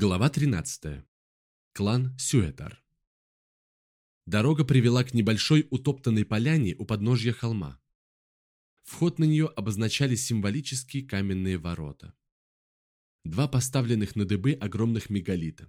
Глава 13. Клан Сюэтар. Дорога привела к небольшой утоптанной поляне у подножья холма. Вход на нее обозначали символические каменные ворота. Два поставленных на дыбы огромных мегалита.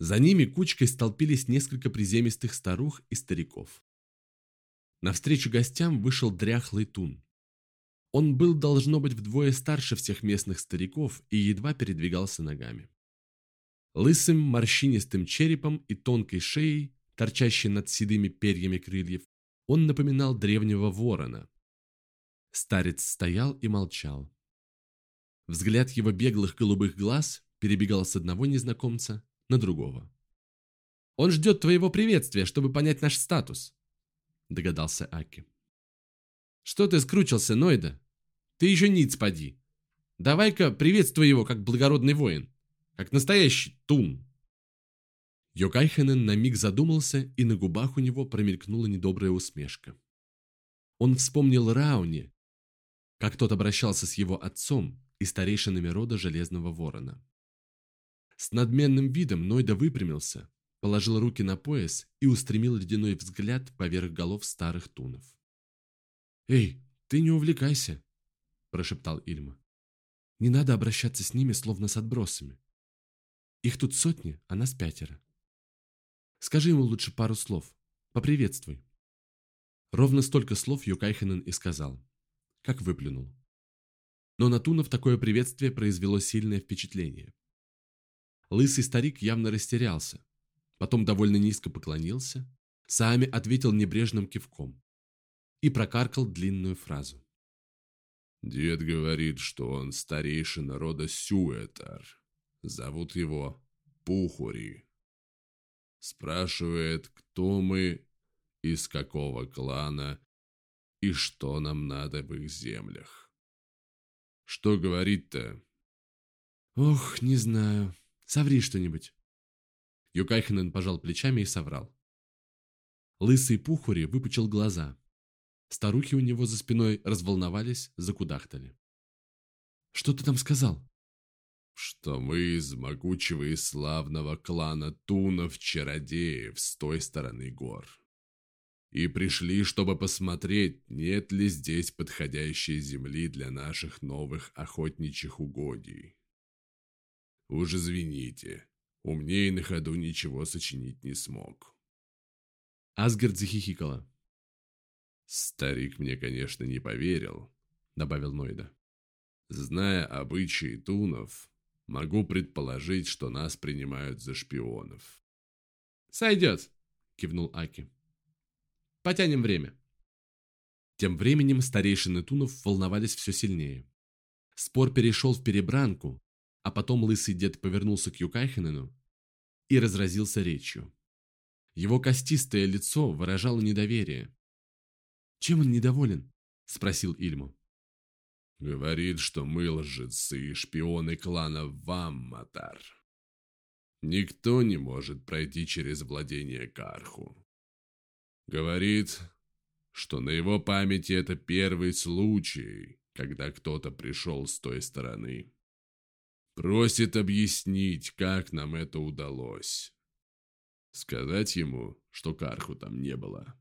За ними кучкой столпились несколько приземистых старух и стариков. Навстречу гостям вышел дряхлый тун. Он был, должно быть, вдвое старше всех местных стариков и едва передвигался ногами. Лысым морщинистым черепом и тонкой шеей, торчащей над седыми перьями крыльев, он напоминал древнего ворона. Старец стоял и молчал. Взгляд его беглых голубых глаз перебегал с одного незнакомца на другого. «Он ждет твоего приветствия, чтобы понять наш статус», — догадался Аки. «Что ты скручился, Нойда? Ты еще ниц поди. Давай-ка приветствуй его, как благородный воин» как настоящий тун. Йокайхенен на миг задумался, и на губах у него промелькнула недобрая усмешка. Он вспомнил Рауни, как тот обращался с его отцом и старейшинами рода Железного Ворона. С надменным видом Нойда выпрямился, положил руки на пояс и устремил ледяной взгляд поверх голов старых тунов. «Эй, ты не увлекайся!» – прошептал Ильма. «Не надо обращаться с ними, словно с отбросами. Их тут сотни, а нас пятеро. Скажи ему лучше пару слов. Поприветствуй. Ровно столько слов Юкайхенен и сказал. Как выплюнул. Но на Тунов такое приветствие произвело сильное впечатление. Лысый старик явно растерялся. Потом довольно низко поклонился. Саами ответил небрежным кивком. И прокаркал длинную фразу. Дед говорит, что он старейшина рода Сюэтар. Зовут его Пухури. Спрашивает, кто мы, из какого клана и что нам надо в их землях. Что говорит-то? Ох, не знаю. Соври что-нибудь. Юкайхенен пожал плечами и соврал. Лысый Пухури выпучил глаза. Старухи у него за спиной разволновались, закудахтали. «Что ты там сказал?» Что мы из могучего и славного клана Тунов-чародеев с той стороны гор. И пришли, чтобы посмотреть, нет ли здесь подходящей земли для наших новых охотничьих угодий. Уж извините, умнее на ходу ничего сочинить не смог. Асгард захихикала. «Старик мне, конечно, не поверил», — добавил Нойда. «Зная обычаи тунов, Могу предположить, что нас принимают за шпионов. «Сойдет», — кивнул Аки. «Потянем время». Тем временем старейшины Тунов волновались все сильнее. Спор перешел в перебранку, а потом лысый дед повернулся к Юкайхенену и разразился речью. Его костистое лицо выражало недоверие. «Чем он недоволен?» – спросил Ильму. Говорит, что мы лжецы и шпионы клана Вамматар. Никто не может пройти через владение Карху. Говорит, что на его памяти это первый случай, когда кто-то пришел с той стороны. Просит объяснить, как нам это удалось. Сказать ему, что Карху там не было.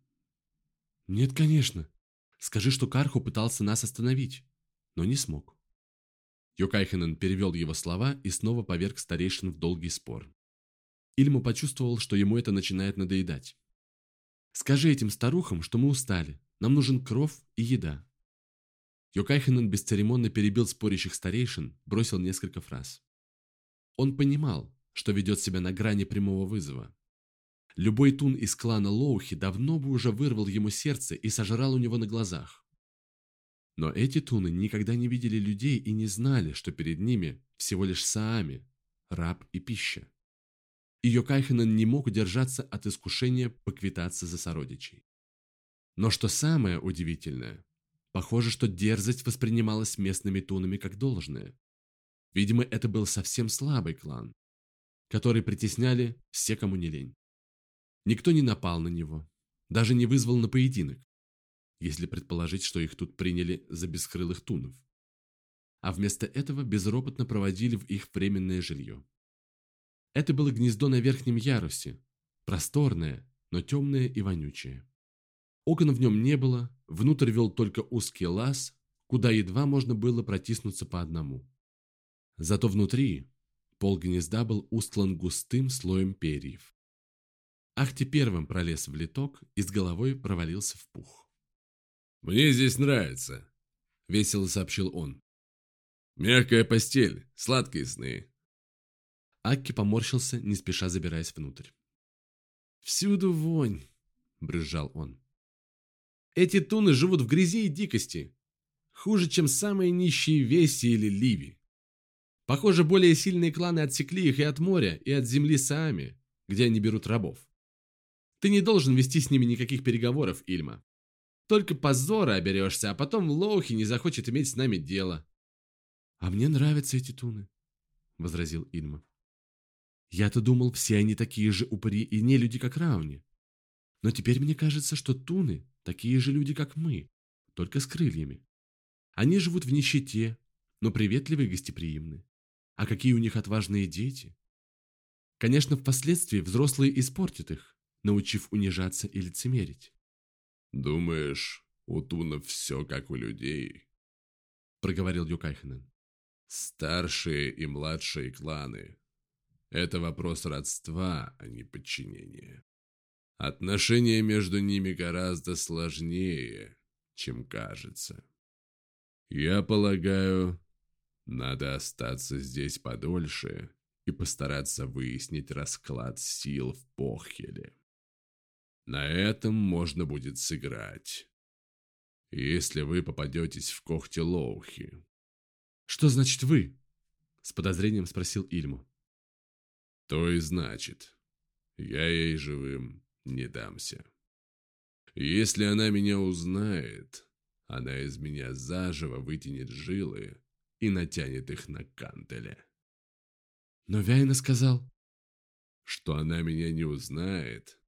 Нет, конечно. Скажи, что Карху пытался нас остановить но не смог. Йокайхенен перевел его слова и снова поверг старейшин в долгий спор. Ильму почувствовал, что ему это начинает надоедать. «Скажи этим старухам, что мы устали. Нам нужен кров и еда». Йокайхенен бесцеремонно перебил спорящих старейшин, бросил несколько фраз. Он понимал, что ведет себя на грани прямого вызова. Любой тун из клана Лоухи давно бы уже вырвал ему сердце и сожрал у него на глазах. Но эти туны никогда не видели людей и не знали, что перед ними всего лишь Саами, раб и пища. И Йокайхенен не мог удержаться от искушения поквитаться за сородичей. Но что самое удивительное, похоже, что дерзость воспринималась местными тунами как должное. Видимо, это был совсем слабый клан, который притесняли все, кому не лень. Никто не напал на него, даже не вызвал на поединок если предположить, что их тут приняли за бескрылых тунов. А вместо этого безропотно проводили в их временное жилье. Это было гнездо на верхнем ярусе, просторное, но темное и вонючее. Окон в нем не было, внутрь вел только узкий лаз, куда едва можно было протиснуться по одному. Зато внутри пол гнезда был устлан густым слоем перьев. Ахти первым пролез в литок и с головой провалился в пух. «Мне здесь нравится», — весело сообщил он. «Мягкая постель, сладкие сны». Акки поморщился, не спеша забираясь внутрь. «Всюду вонь», — брызжал он. «Эти туны живут в грязи и дикости. Хуже, чем самые нищие Веси или Ливи. Похоже, более сильные кланы отсекли их и от моря, и от земли Саами, где они берут рабов. Ты не должен вести с ними никаких переговоров, Ильма. Только позора оберешься, а потом Лоухи не захочет иметь с нами дело. А мне нравятся эти туны, возразил Ильма. Я-то думал, все они такие же упыри и не люди, как Рауни. Но теперь мне кажется, что туны такие же люди, как мы, только с крыльями. Они живут в нищете, но приветливы и гостеприимны. А какие у них отважные дети. Конечно, впоследствии взрослые испортят их, научив унижаться и лицемерить. «Думаешь, у тунов все как у людей?» проговорил Юкайхенен. «Старшие и младшие кланы – это вопрос родства, а не подчинения. Отношения между ними гораздо сложнее, чем кажется. Я полагаю, надо остаться здесь подольше и постараться выяснить расклад сил в Похеле. На этом можно будет сыграть. Если вы попадетесь в когти Лоухи. Что значит «вы»? С подозрением спросил Ильму. То и значит. Я ей живым не дамся. Если она меня узнает, она из меня заживо вытянет жилы и натянет их на кантеле. Но Вяйна сказал, что она меня не узнает,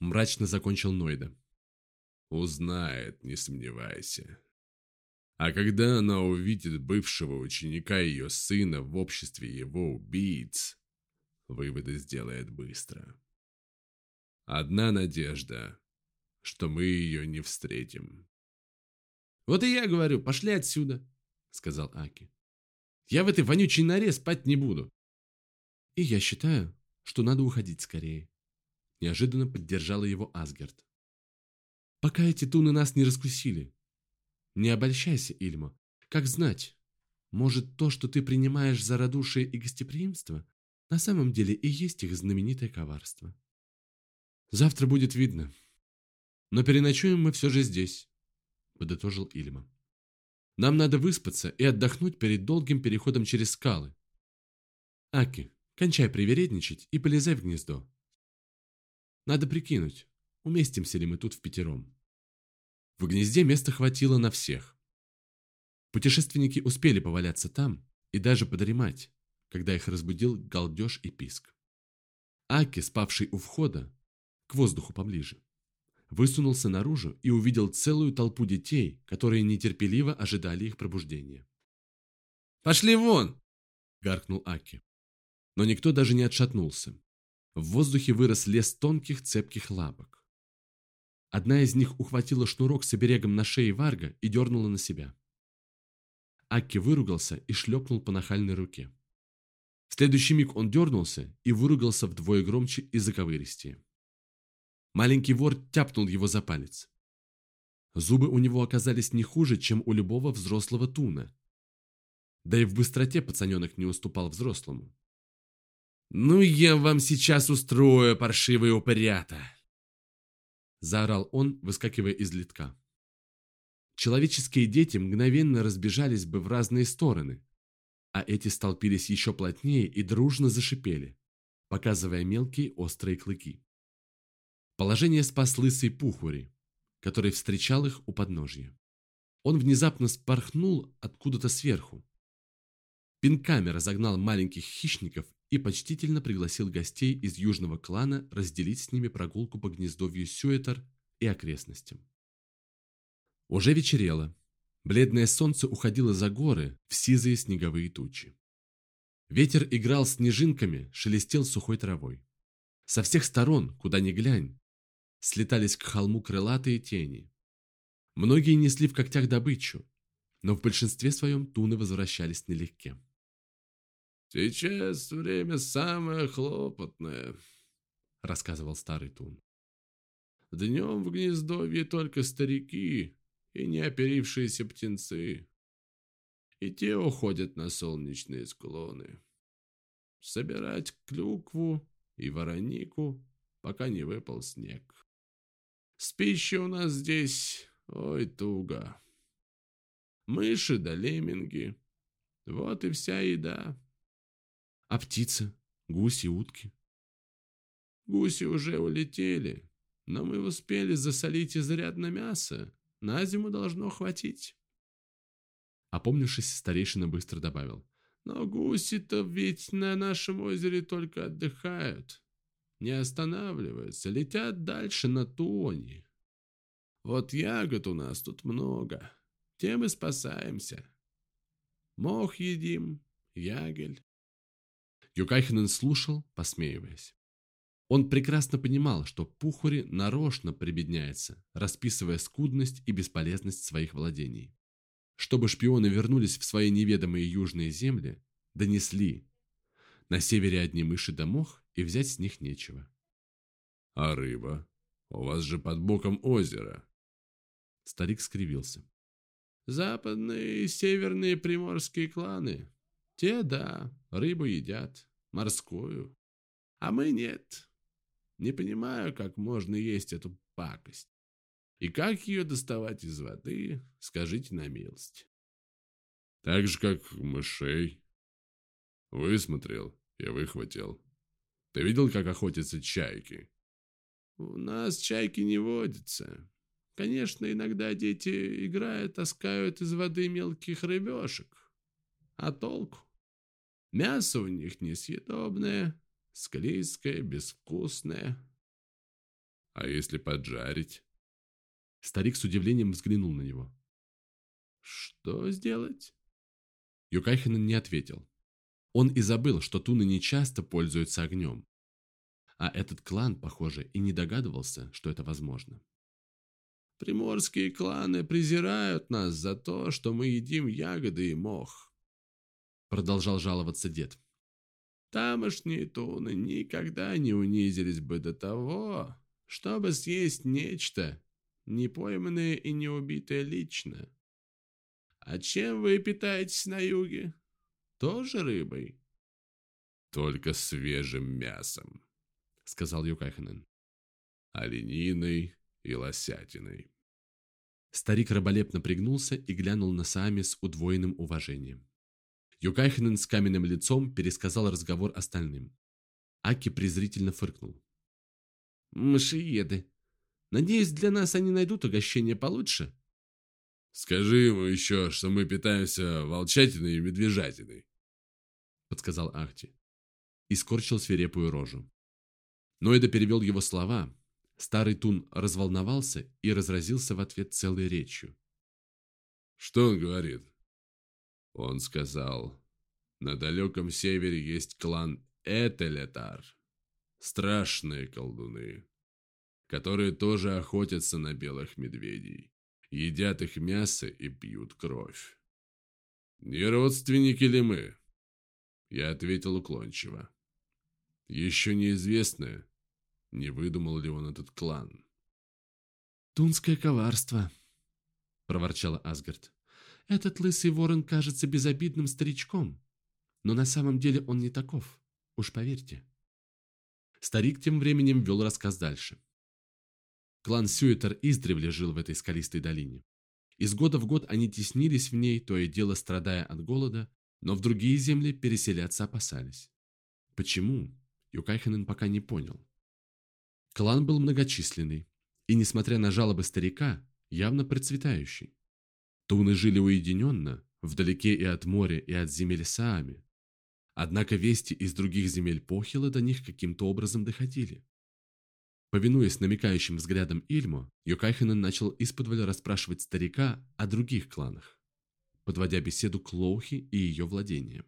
Мрачно закончил Нойда. Узнает, не сомневайся. А когда она увидит бывшего ученика ее сына в обществе его убийц, выводы сделает быстро. Одна надежда, что мы ее не встретим. «Вот и я говорю, пошли отсюда», — сказал Аки. «Я в этой вонючей норе спать не буду». «И я считаю, что надо уходить скорее», Неожиданно поддержала его Асгард. «Пока эти туны нас не раскусили. Не обольщайся, Ильма. Как знать, может, то, что ты принимаешь за радушие и гостеприимство, на самом деле и есть их знаменитое коварство. Завтра будет видно. Но переночуем мы все же здесь», — подытожил Ильма. «Нам надо выспаться и отдохнуть перед долгим переходом через скалы. Аки, кончай привередничать и полезай в гнездо. Надо прикинуть, уместимся ли мы тут в пятером. В гнезде места хватило на всех. Путешественники успели поваляться там и даже подремать, когда их разбудил галдеж и писк. Аки, спавший у входа, к воздуху поближе, высунулся наружу и увидел целую толпу детей, которые нетерпеливо ожидали их пробуждения. «Пошли вон!» – гаркнул Аки. Но никто даже не отшатнулся. В воздухе вырос лес тонких цепких лапок. Одна из них ухватила шнурок с оберегом на шее Варга и дернула на себя. Акки выругался и шлепнул по нахальной руке. В следующий миг он дернулся и выругался вдвое громче и заковыристее. Маленький вор тяпнул его за палец. Зубы у него оказались не хуже, чем у любого взрослого туна. Да и в быстроте пацаненок не уступал взрослому. «Ну я вам сейчас устрою, паршивые упырята!» Заорал он, выскакивая из литка. Человеческие дети мгновенно разбежались бы в разные стороны, а эти столпились еще плотнее и дружно зашипели, показывая мелкие острые клыки. Положение спас лысый Пухури, который встречал их у подножья. Он внезапно спорхнул откуда-то сверху. Пинками разогнал маленьких хищников и почтительно пригласил гостей из южного клана разделить с ними прогулку по гнездовью Сюэтер и окрестностям. Уже вечерело. Бледное солнце уходило за горы в сизые снеговые тучи. Ветер играл снежинками, шелестел сухой травой. Со всех сторон, куда ни глянь, слетались к холму крылатые тени. Многие несли в когтях добычу, но в большинстве своем туны возвращались налегке. «Сейчас время самое хлопотное», — рассказывал старый тун. «Днем в гнездовье только старики и неоперившиеся птенцы, и те уходят на солнечные склоны. Собирать клюкву и воронику, пока не выпал снег. С пищей у нас здесь, ой, туго. Мыши да лемминги. Вот и вся еда. А птицы, гуси, утки? Гуси уже улетели, но мы успели засолить изрядно мясо. На зиму должно хватить. Опомнившись, старейшина быстро добавил. Но гуси-то ведь на нашем озере только отдыхают. Не останавливаются, летят дальше на Тони. Вот ягод у нас тут много. Тем и спасаемся. Мох едим, ягель. Юкайхенен слушал, посмеиваясь. Он прекрасно понимал, что Пухури нарочно прибедняется, расписывая скудность и бесполезность своих владений. Чтобы шпионы вернулись в свои неведомые южные земли, донесли. На севере одни мыши да мох, и взять с них нечего. «А рыба? У вас же под боком озеро!» Старик скривился. «Западные и северные приморские кланы. Те, да, рыбу едят, морскую. А мы нет. Не понимаю, как можно есть эту пакость. И как ее доставать из воды, скажите на милость. Так же, как мышей. Высмотрел и выхватил. Ты видел, как охотятся чайки? У нас чайки не водятся. Конечно, иногда дети, играя, таскают из воды мелких рыбешек. А толку? Мясо у них несъедобное, склизкое, безвкусное. А если поджарить? Старик с удивлением взглянул на него. Что сделать? Юкайхинен не ответил. Он и забыл, что туны не часто пользуются огнем. А этот клан, похоже, и не догадывался, что это возможно. Приморские кланы презирают нас за то, что мы едим ягоды и мох. Продолжал жаловаться дед. Тамошние туны никогда не унизились бы до того, чтобы съесть нечто, не пойманное и не убитое лично. А чем вы питаетесь на юге? Тоже рыбой? Только свежим мясом, сказал Юкайханен. Олениной и лосятиной. Старик раболепно пригнулся и глянул на Саами с удвоенным уважением. Юкайханен с каменным лицом пересказал разговор остальным. Аки презрительно фыркнул. «Мышиеды. Надеюсь, для нас они найдут угощение получше?» «Скажи ему еще, что мы питаемся волчатиной и медвежатиной», подсказал Ахти. И скорчил свирепую рожу. Ноэда перевел его слова. Старый Тун разволновался и разразился в ответ целой речью. «Что он говорит?» Он сказал, «На далеком севере есть клан Этелетар, страшные колдуны, которые тоже охотятся на белых медведей, едят их мясо и пьют кровь. Не родственники ли мы?» Я ответил уклончиво. Еще неизвестно, не выдумал ли он этот клан. «Тунское коварство», — проворчала Асгард. «Этот лысый ворон кажется безобидным старичком, но на самом деле он не таков, уж поверьте». Старик тем временем вел рассказ дальше. Клан Сюэтер издревле жил в этой скалистой долине. Из года в год они теснились в ней, то и дело страдая от голода, но в другие земли переселяться опасались. Почему? Юкайхенен пока не понял. Клан был многочисленный, и, несмотря на жалобы старика, явно процветающий. Туны жили уединенно, вдалеке и от моря, и от земель Саами. Однако вести из других земель Похила до них каким-то образом доходили. Повинуясь намекающим взглядам Ильмо, Юкайхенен начал исподволь расспрашивать старика о других кланах подводя беседу к Лоухи и ее владениям.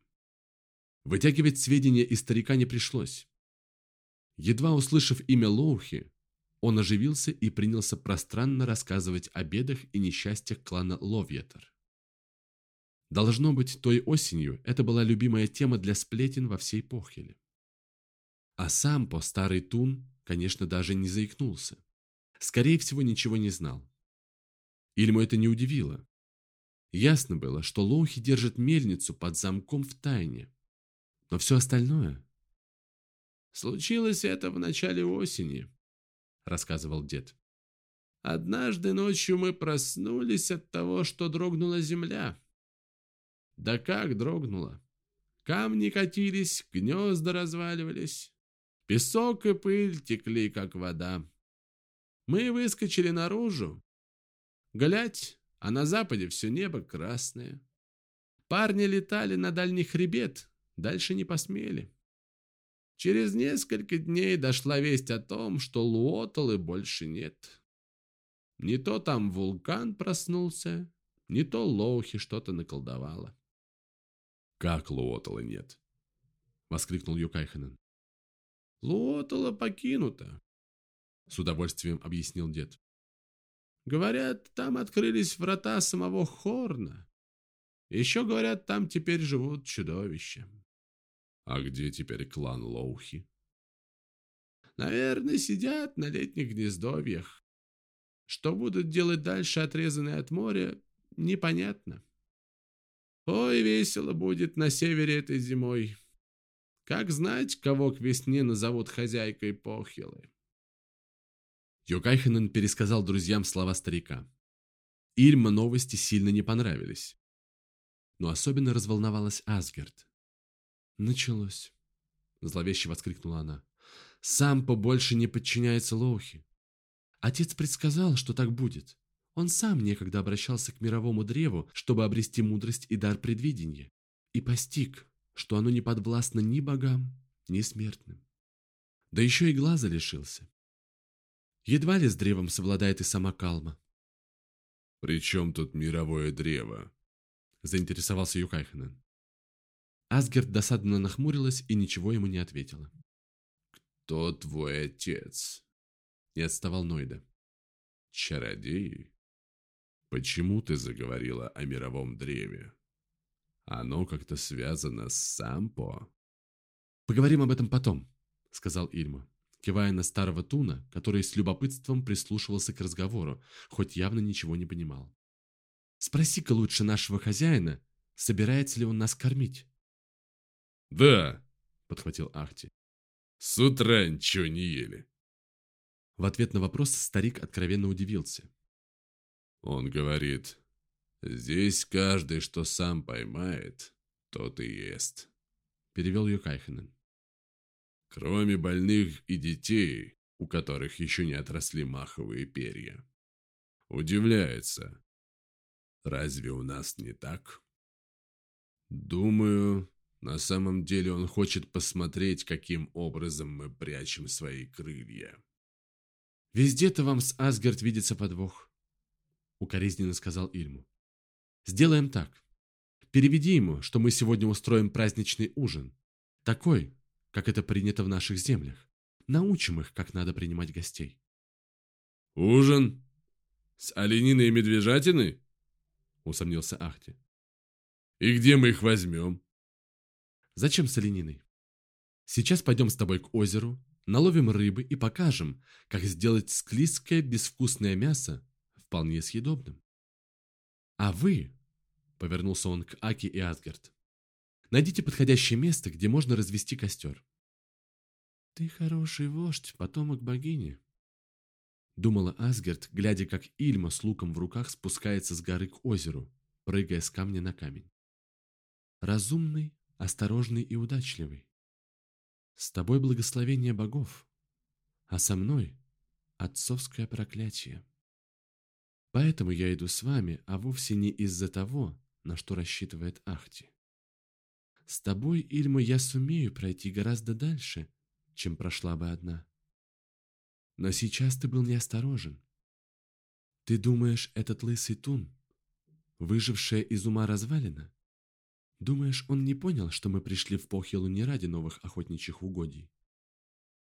Вытягивать сведения из старика не пришлось. Едва услышав имя Лоухи, он оживился и принялся пространно рассказывать о бедах и несчастьях клана Ловьетер. Должно быть, той осенью это была любимая тема для сплетен во всей Похеле. А сам по старый Тун, конечно, даже не заикнулся. Скорее всего, ничего не знал. Ильму это не удивило. Ясно было, что Лоухи держит мельницу под замком в тайне. Но все остальное... «Случилось это в начале осени», — рассказывал дед. «Однажды ночью мы проснулись от того, что дрогнула земля. Да как дрогнула? Камни катились, гнезда разваливались, песок и пыль текли, как вода. Мы выскочили наружу. Глядь, а на западе все небо красное. Парни летали на дальний хребет, дальше не посмели. Через несколько дней дошла весть о том, что Луоталы больше нет. Не то там вулкан проснулся, не то Лоухи что-то наколдовало. «Как Луоталы нет?» — воскликнул Юкайханен. «Луотала покинута», — с удовольствием объяснил дед. «Говорят, там открылись врата самого Хорна. Еще говорят, там теперь живут чудовища». «А где теперь клан Лоухи?» «Наверное, сидят на летних гнездовьях. Что будут делать дальше, отрезанные от моря, непонятно». Ой, весело будет на севере этой зимой. Как знать, кого к весне назовут хозяйкой Похилы. Йокайхенен пересказал друзьям слова старика. Ильма новости сильно не понравились. Но особенно разволновалась Асгард. «Началось», — зловеще воскликнула она. «Сам побольше не подчиняется Лоухи. Отец предсказал, что так будет. Он сам некогда обращался к мировому древу, чтобы обрести мудрость и дар предвидения, и постиг, что оно не подвластно ни богам, ни смертным. Да еще и глаза лишился. Едва ли с древом совладает и сама Калма. «При чем тут мировое древо?» – заинтересовался Юкайханен. Асгерт досадно нахмурилась и ничего ему не ответила. «Кто твой отец?» – не отставал Нойда. «Чародей?» Почему ты заговорила о мировом древе? Оно как-то связано с Сампо? Поговорим об этом потом, сказал Ильма, кивая на старого Туна, который с любопытством прислушивался к разговору, хоть явно ничего не понимал. Спроси-ка лучше нашего хозяина, собирается ли он нас кормить. Да, подхватил Ахти. С утра ничего не ели. В ответ на вопрос старик откровенно удивился. Он говорит, здесь каждый, что сам поймает, тот и ест. Перевел ее Кайхенен. Кроме больных и детей, у которых еще не отросли маховые перья. Удивляется. Разве у нас не так? Думаю, на самом деле он хочет посмотреть, каким образом мы прячем свои крылья. Везде-то вам с Асгард видится подвох укоризненно сказал Ильму. Сделаем так. Переведи ему, что мы сегодня устроим праздничный ужин. Такой, как это принято в наших землях. Научим их, как надо принимать гостей. Ужин? С олениной и медвежатиной? Усомнился Ахти. И где мы их возьмем? Зачем с олениной? Сейчас пойдем с тобой к озеру, наловим рыбы и покажем, как сделать склизкое безвкусное мясо вполне съедобным. А вы, повернулся он к Аки и Асгард, найдите подходящее место, где можно развести костер. Ты хороший вождь, потомок богини, думала Асгард, глядя, как Ильма с луком в руках спускается с горы к озеру, прыгая с камня на камень. Разумный, осторожный и удачливый. С тобой благословение богов, а со мной отцовское проклятие. Поэтому я иду с вами, а вовсе не из-за того, на что рассчитывает Ахти. С тобой, Ильма, я сумею пройти гораздо дальше, чем прошла бы одна. Но сейчас ты был неосторожен. Ты думаешь, этот лысый тун, выжившая из ума развалина? Думаешь, он не понял, что мы пришли в Похилу не ради новых охотничьих угодий,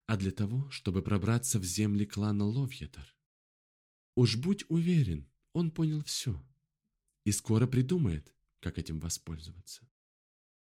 а для того, чтобы пробраться в земли клана Ловьетар? Уж будь уверен, он понял все и скоро придумает, как этим воспользоваться.